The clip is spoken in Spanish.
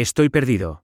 Estoy perdido.